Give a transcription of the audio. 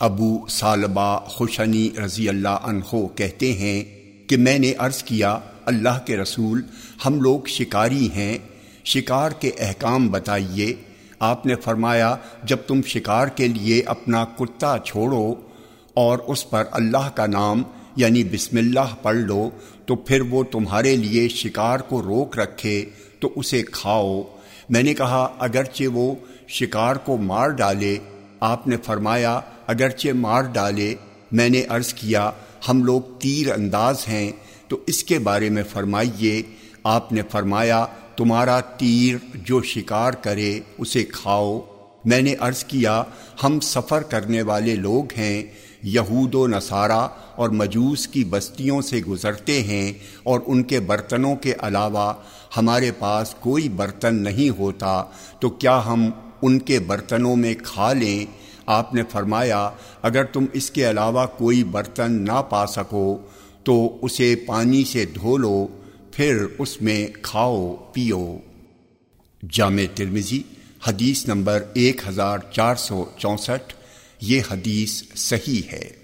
ابو سالبہ خوشنی رضی اللہ عنہ کہتے ہیں کہ میں نے عرض کیا، اللہ کے رسول، ہم لوگ شکاری ہیں، شکار کے احکام بتائیے۔ آپ نے فرمایا، جب تم شکار کے لیے اپنا کتا چھوڑو اور اس پر اللہ کا نام یعنی بسم اللہ پڑھ لو، تو پھر وہ تمہارے لیے شکار کو روک رکھے، تو اسے کھاؤ۔ میں نے کہا، اگرچہ وہ شکار کو مار ڈالے، آپ نے فرمایا اگرچہ مار ڈالے، میں نے عرض کیا، ہم لوگ تیر انداز ہیں، تو اس کے بارے میں فرمائیے۔ آپ نے فرمایا، تمہارا تیر جو شکار کرے، اسے کھاؤ۔ میں نے عرض کیا، ہم سفر کرنے والے لوگ ہیں، یہود و نصارہ اور مجوس کی بستیوں سے گزرتے ہیں، اور ان کے برتنوں کے علاوہ ہمارے پاس کوئی برتن نہیں ہوتا، تو کیا ہم ان کے برتنوں میں کھا لیں؟ آپ نے فرمایا، اگر تم اس کے علاوہ کوئی برتن نہ پا سکو، تو اسے پانی سے دھو لو، پھر اس میں کھاؤ، پیو۔ جامع ترمزی حدیث نمبر ایک ہزار چار سو چونسٹھ، یہ حدیث صحیح ہے۔